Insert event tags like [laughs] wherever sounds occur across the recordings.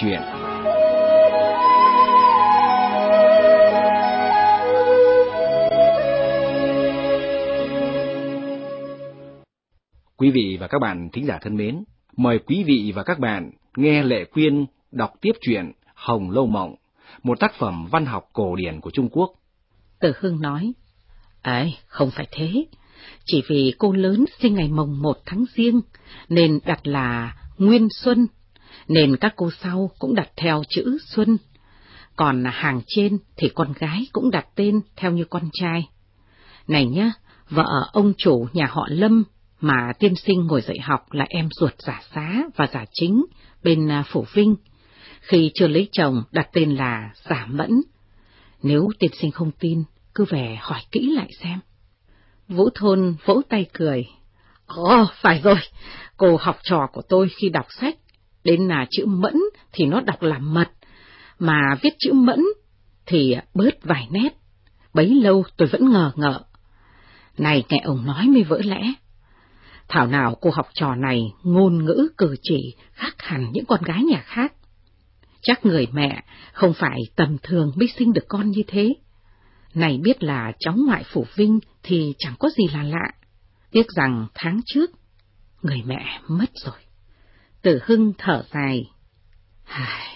chuyện. Quý vị và các bạn thính giả thân mến, mời quý vị và các bạn nghe Lệ Quyên đọc tiếp truyện Hồng Lâu Mộng, một tác phẩm văn học cổ điển của Trung Quốc. Từ Hưng nói, ấy, không phải thế, chỉ vì cô lớn sinh ngày mồng một tháng riêng, nên đặt là Nguyên Xuân, nên các cô sau cũng đặt theo chữ Xuân. Còn hàng trên thì con gái cũng đặt tên theo như con trai. Này nhá, vợ ông chủ nhà họ Lâm mà tiên sinh ngồi dạy học là em ruột giả xá và giả chính bên à, Phủ Vinh. Khi chưa lấy chồng đặt tên là giả mẫn. Nếu tiên sinh không tin, cứ về hỏi kỹ lại xem. Vũ Thôn vỗ tay cười. Ồ, phải rồi, cô học trò của tôi khi đọc sách, đến là chữ mẫn thì nó đọc là mật, mà viết chữ mẫn thì bớt vài nét. Bấy lâu tôi vẫn ngờ ngợ. Này nghe ông nói mới vỡ lẽ. Thảo nào cô học trò này ngôn ngữ cử chỉ khác hẳn những con gái nhà khác. Chắc người mẹ không phải tầm thường mới sinh được con như thế. Này biết là cháu ngoại phủ vinh thì chẳng có gì là lạ. Tiếc rằng tháng trước, người mẹ mất rồi. Tử Hưng thở dài. Hài,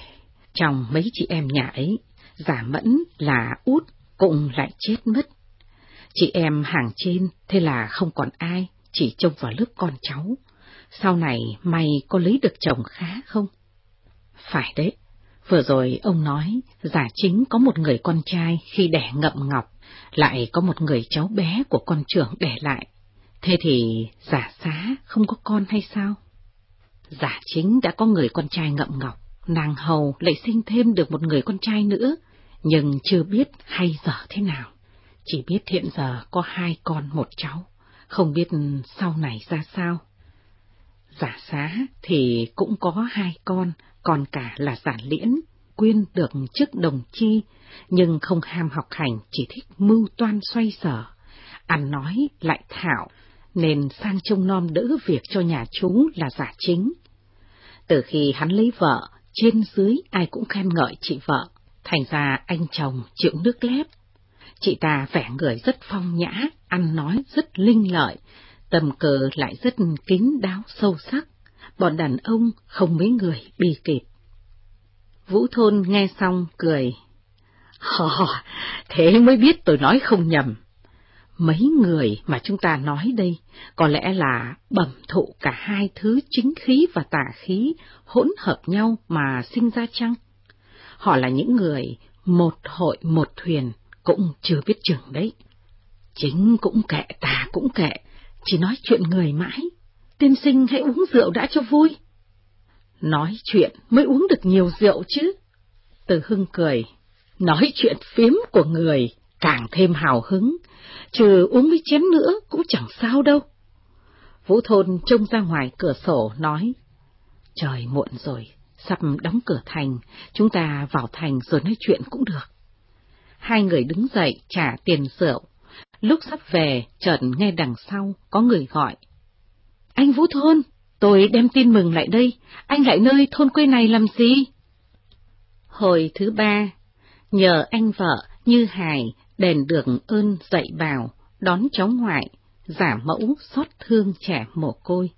trong mấy chị em nhà ấy, giả mẫn là út cũng lại chết mất. Chị em hàng trên thế là không còn ai, chỉ trông vào lớp con cháu. Sau này mày có lấy được chồng khá không? Phải đấy, vừa rồi ông nói giả chính có một người con trai khi đẻ ngậm ngọc, lại có một người cháu bé của con trưởng đẻ lại. Thế thì giả xá không có con hay sao? Giả chính đã có người con trai ngậm ngọc, nàng hầu lại sinh thêm được một người con trai nữa, nhưng chưa biết hay dở thế nào. Chỉ biết hiện giờ có hai con một cháu, không biết sau này ra sao. Giả xá thì cũng có hai con, còn cả là giả liễn, quyên được chức đồng chi, nhưng không ham học hành, chỉ thích mưu toan xoay sở. Ăn nói lại thảo, nên sang trông nom đỡ việc cho nhà chúng là giả chính. Từ khi hắn lấy vợ, trên dưới ai cũng khen ngợi chị vợ, thành ra anh chồng chịu nước lép. Chị ta vẻ người rất phong nhã, ăn nói rất linh lợi, tầm cờ lại rất kín đáo sâu sắc, bọn đàn ông không mấy người bị kịp. Vũ Thôn nghe xong cười. [laughs] Hò, thế mới biết tôi nói không nhầm. Mấy người mà chúng ta nói đây có lẽ là bẩm thụ cả hai thứ chính khí và tà khí hỗn hợp nhau mà sinh ra chăng? Họ là những người một hội một thuyền cũng chưa biết chừng đấy. Chính cũng kệ tà cũng kệ, chỉ nói chuyện người mãi. Tiên sinh hãy uống rượu đã cho vui. Nói chuyện mới uống được nhiều rượu chứ. Từ hưng cười, nói chuyện phím của người càng thêm hào hứng, trừ uống mấy chén nữa cũng chẳng sao đâu. Vũ Thôn trông ra ngoài cửa sổ nói, trời muộn rồi, sắp đóng cửa thành, chúng ta vào thành rồi nói chuyện cũng được. Hai người đứng dậy trả tiền rượu, lúc sắp về chợt nghe đằng sau có người gọi. Anh Vũ Thôn, tôi đem tin mừng lại đây, anh lại nơi thôn quê này làm gì? Hồi thứ ba, nhờ anh vợ Như Hải đền được ơn dạy bảo, đón cháu ngoại, giả mẫu xót thương trẻ mồ côi.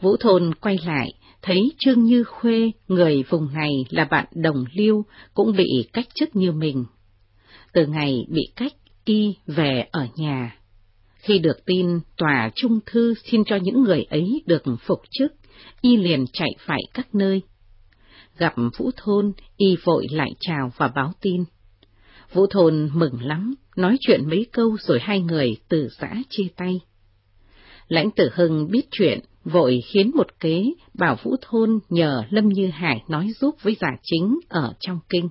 Vũ Thôn quay lại, thấy Trương Như Khuê, người vùng này là bạn đồng liêu, cũng bị cách chức như mình. Từ ngày bị cách, y về ở nhà. Khi được tin tòa trung thư xin cho những người ấy được phục chức, y liền chạy phải các nơi. Gặp Vũ Thôn, y vội lại chào và báo tin. Vũ Thôn mừng lắm, nói chuyện mấy câu rồi hai người từ giã chia tay. Lãnh tử Hưng biết chuyện, vội khiến một kế bảo Vũ Thôn nhờ Lâm Như Hải nói giúp với giả chính ở trong kinh.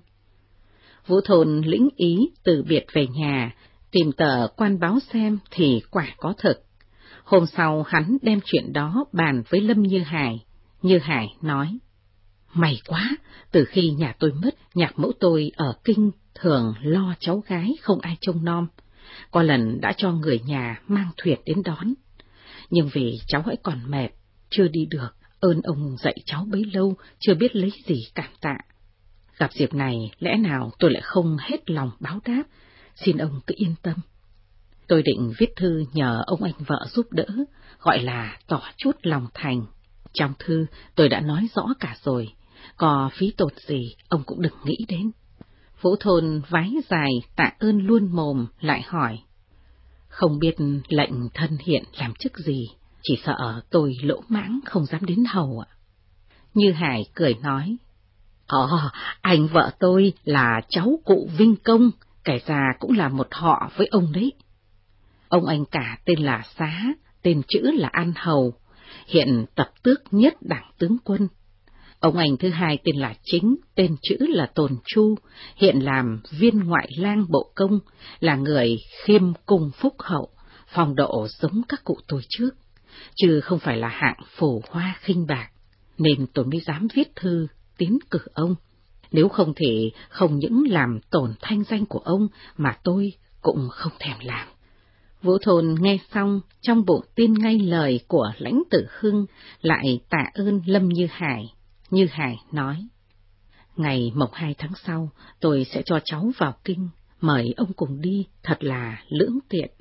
Vũ Thôn lĩnh ý từ biệt về nhà, tìm tờ quan báo xem thì quả có thực. Hôm sau hắn đem chuyện đó bàn với Lâm Như Hải. Như Hải nói, May quá, từ khi nhà tôi mất, nhạc mẫu tôi ở kinh thường lo cháu gái không ai trông nom. Có lần đã cho người nhà mang thuyền đến đón. Nhưng vì cháu ấy còn mệt, chưa đi được, ơn ông dạy cháu bấy lâu, chưa biết lấy gì cảm tạ. Gặp dịp này, lẽ nào tôi lại không hết lòng báo đáp, xin ông cứ yên tâm. Tôi định viết thư nhờ ông anh vợ giúp đỡ, gọi là tỏ chút lòng thành. Trong thư tôi đã nói rõ cả rồi, có phí tột gì ông cũng đừng nghĩ đến. Vũ Thôn vái dài tạ ơn luôn mồm lại hỏi. Không biết lệnh thân hiện làm chức gì, chỉ sợ tôi lỗ mãng không dám đến hầu ạ. Như Hải cười nói. Ồ, anh vợ tôi là cháu cụ Vinh Công, kẻ già cũng là một họ với ông đấy. Ông anh cả tên là Xá, tên chữ là An Hầu, hiện tập tước nhất đảng tướng quân. Ông anh thứ hai tên là Chính, tên chữ là Tồn Chu, hiện làm viên ngoại lang bộ công, là người khiêm cung phúc hậu, phong độ giống các cụ tôi trước, chứ không phải là hạng phổ hoa khinh bạc, nên tôi mới dám viết thư tiến cử ông. Nếu không thì không những làm tổn thanh danh của ông mà tôi cũng không thèm làm. Vũ Thôn nghe xong, trong bụng tin ngay lời của lãnh tử Hưng, lại tạ ơn Lâm Như Hải. Như Hải nói, Ngày mồng hai tháng sau, tôi sẽ cho cháu vào kinh, mời ông cùng đi, thật là lưỡng tiện.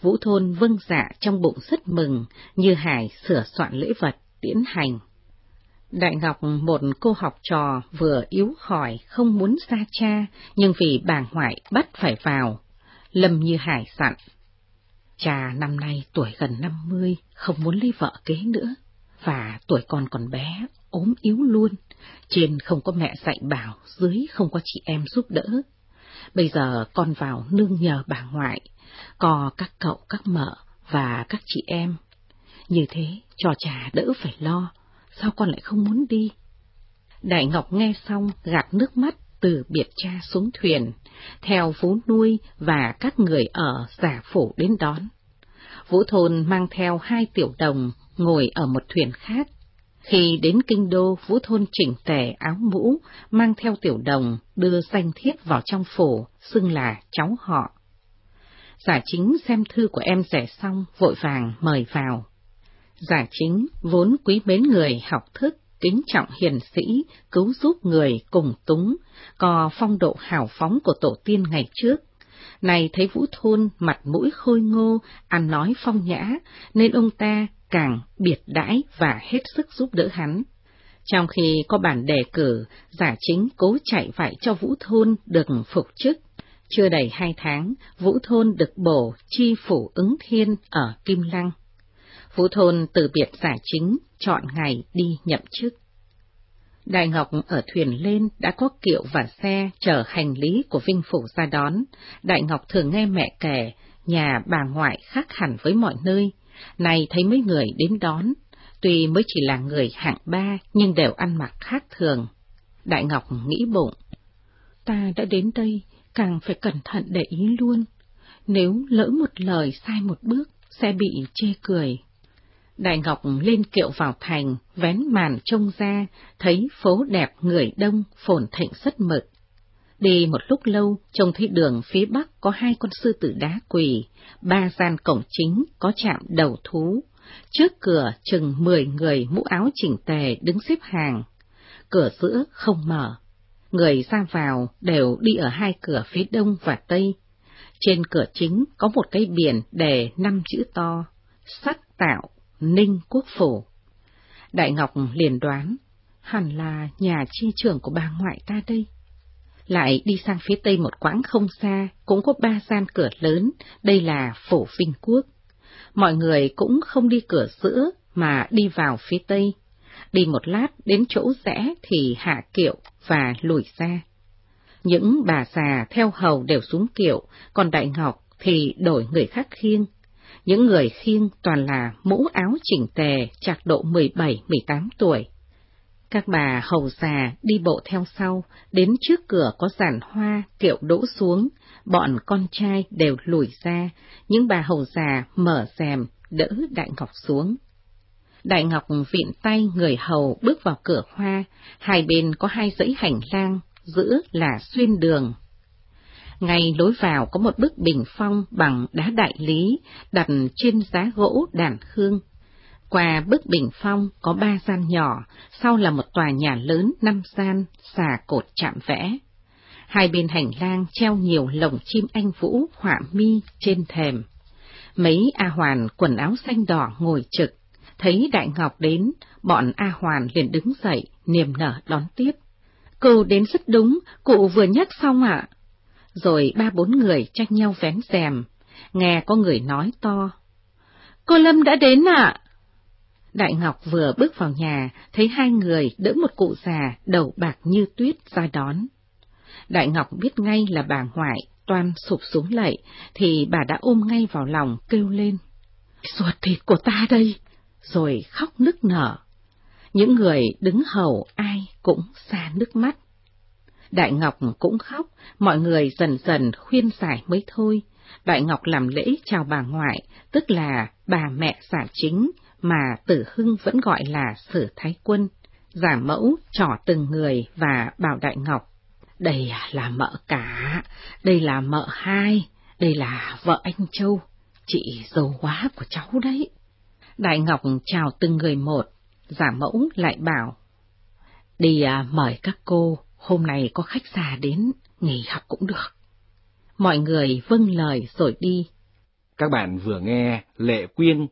Vũ Thôn vâng dạ trong bụng rất mừng, Như Hải sửa soạn lễ vật, tiễn hành. Đại Ngọc một cô học trò vừa yếu khỏi không muốn xa cha, nhưng vì bà ngoại bắt phải vào. Lâm Như Hải dặn, Cha năm nay tuổi gần 50, không muốn lấy vợ kế nữa, và tuổi con còn bé, ốm yếu luôn, trên không có mẹ dạy bảo, dưới không có chị em giúp đỡ. Bây giờ con vào nương nhờ bà ngoại, có các cậu, các mợ và các chị em. Như thế, cho cha đỡ phải lo, sao con lại không muốn đi? Đại Ngọc nghe xong, gạt nước mắt từ biệt cha xuống thuyền, theo phú nuôi và các người ở giả phủ đến đón. Vũ Thôn mang theo hai tiểu đồng, ngồi ở một thuyền khác. Khi đến kinh đô, Vũ Thôn chỉnh tề áo mũ, mang theo tiểu đồng, đưa danh thiếp vào trong phủ, xưng là cháu họ. Giả chính xem thư của em rẻ xong, vội vàng mời vào. Giả chính vốn quý mến người học thức, kính trọng hiền sĩ, cứu giúp người cùng túng, có phong độ hào phóng của tổ tiên ngày trước. Này thấy Vũ Thôn mặt mũi khôi ngô, ăn nói phong nhã, nên ông ta càng biệt đãi và hết sức giúp đỡ hắn. Trong khi có bản đề cử, giả chính cố chạy vạy cho Vũ Thôn được phục chức. Chưa đầy hai tháng, Vũ Thôn được bổ chi phủ ứng thiên ở Kim Lăng. Vũ Thôn từ biệt giả chính, chọn ngày đi nhậm chức. Đại Ngọc ở thuyền lên đã có kiệu và xe chở hành lý của Vinh Phủ ra đón. Đại Ngọc thường nghe mẹ kể, nhà bà ngoại khác hẳn với mọi nơi. Này thấy mấy người đến đón, tuy mới chỉ là người hạng ba nhưng đều ăn mặc khác thường. Đại Ngọc nghĩ bụng, ta đã đến đây, càng phải cẩn thận để ý luôn. Nếu lỡ một lời sai một bước, sẽ bị chê cười. Đại Ngọc lên kiệu vào thành, vén màn trông ra, thấy phố đẹp người đông, phồn thịnh rất mực. Đi một lúc lâu, trông thấy đường phía bắc có hai con sư tử đá quỳ, ba gian cổng chính có chạm đầu thú. Trước cửa chừng mười người mũ áo chỉnh tề đứng xếp hàng. Cửa giữa không mở. Người ra vào đều đi ở hai cửa phía đông và tây. Trên cửa chính có một cái biển đề năm chữ to, sắc tạo Ninh Quốc Phủ. Đại Ngọc liền đoán, hẳn là nhà chi trưởng của bà ngoại ta đây. Lại đi sang phía tây một quãng không xa, cũng có ba gian cửa lớn, đây là phổ Vinh Quốc. Mọi người cũng không đi cửa giữa, mà đi vào phía tây. Đi một lát đến chỗ rẽ thì hạ kiệu và lùi ra. Những bà già theo hầu đều xuống kiệu, còn Đại Ngọc thì đổi người khác khiêng, những người khiêng toàn là mũ áo chỉnh tề, chạc độ 17-18 tuổi. Các bà hầu già đi bộ theo sau, đến trước cửa có giàn hoa, kiệu đỗ xuống, bọn con trai đều lùi ra, những bà hầu già mở rèm, đỡ Đại Ngọc xuống. Đại Ngọc viện tay người hầu bước vào cửa hoa, hai bên có hai dãy hành lang, giữa là xuyên đường. Ngay lối vào có một bức bình phong bằng đá đại lý đặt trên giá gỗ đàn hương. Qua bức bình phong có ba gian nhỏ, sau là một tòa nhà lớn năm gian, xà cột chạm vẽ. Hai bên hành lang treo nhiều lồng chim anh vũ họa mi trên thềm. Mấy A Hoàn quần áo xanh đỏ ngồi trực, thấy Đại Ngọc đến, bọn A Hoàn liền đứng dậy, niềm nở đón tiếp. Cô đến rất đúng, cụ vừa nhắc xong ạ. Rồi ba bốn người tranh nhau vén rèm, nghe có người nói to. Cô Lâm đã đến ạ. Đại Ngọc vừa bước vào nhà, thấy hai người đỡ một cụ già đầu bạc như tuyết ra đón. Đại Ngọc biết ngay là bà ngoại, toan sụp xuống lạy, thì bà đã ôm ngay vào lòng kêu lên. Ruột thịt của ta đây! Rồi khóc nức nở. Những người đứng hầu ai cũng xa nước mắt. Đại Ngọc cũng khóc, mọi người dần dần khuyên giải mới thôi. Đại Ngọc làm lễ chào bà ngoại, tức là bà mẹ giả chính, mà Tử Hưng vẫn gọi là Sử Thái Quân. Giả mẫu trỏ từng người và bảo Đại Ngọc, đây là mợ cả, đây là mợ hai, đây là vợ anh Châu, chị dâu quá của cháu đấy. Đại Ngọc chào từng người một, giả mẫu lại bảo, đi à, mời các cô, hôm nay có khách già đến, nghỉ học cũng được. Mọi người vâng lời rồi đi. Các bạn vừa nghe Lệ Quyên